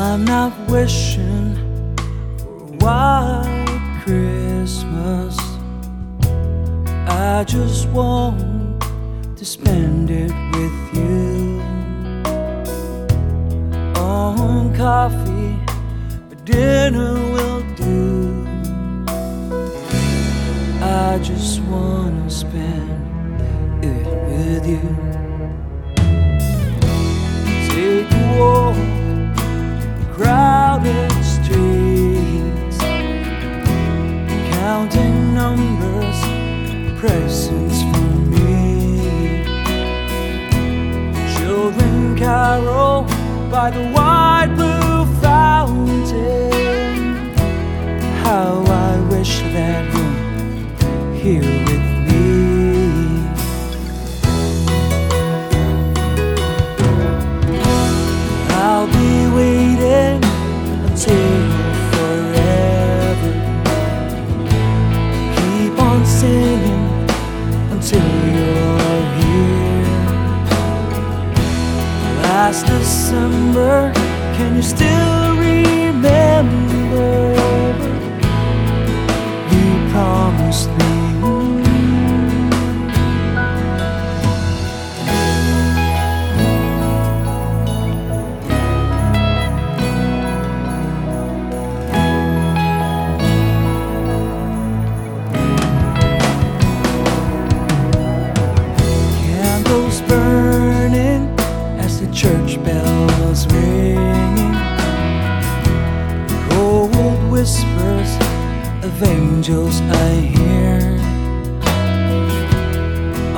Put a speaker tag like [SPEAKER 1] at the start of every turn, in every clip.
[SPEAKER 1] I'm not wishing for a white Christmas. I just want to spend it with you. On coffee, but dinner will do. I just wanna spend it with you. Take a walk crowded streets, counting numbers, presents for me. Children carol by the wide blue fountain. How I wish that you're here December, can you still remember? You promised me. of angels I hear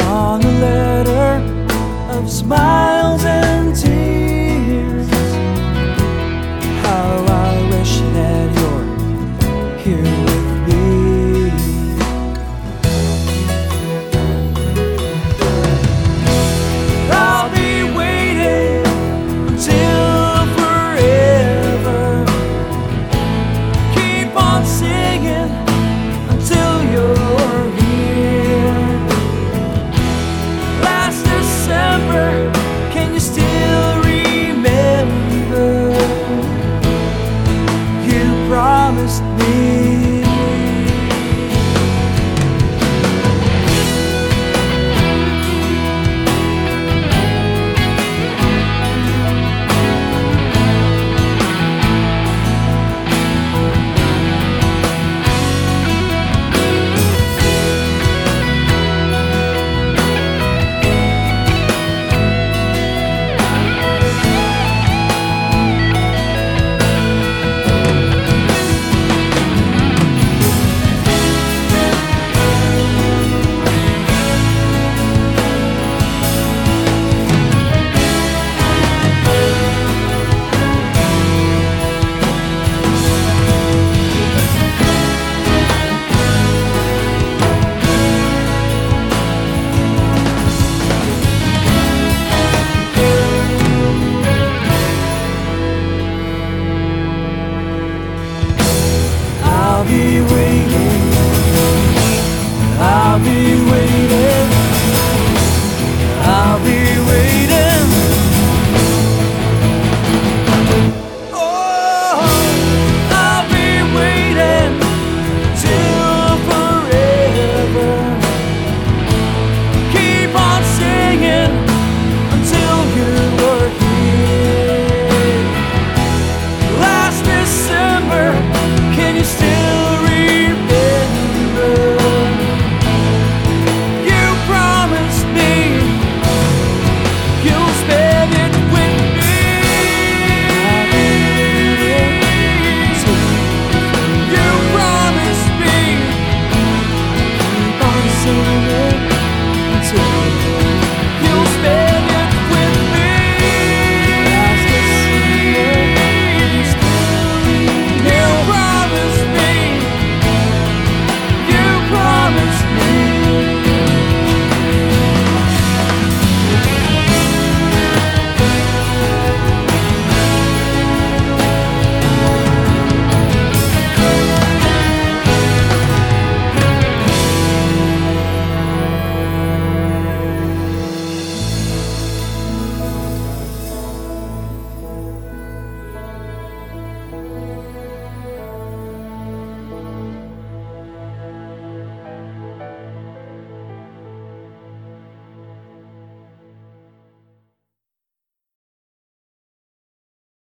[SPEAKER 1] on a letter of smiles. swimming.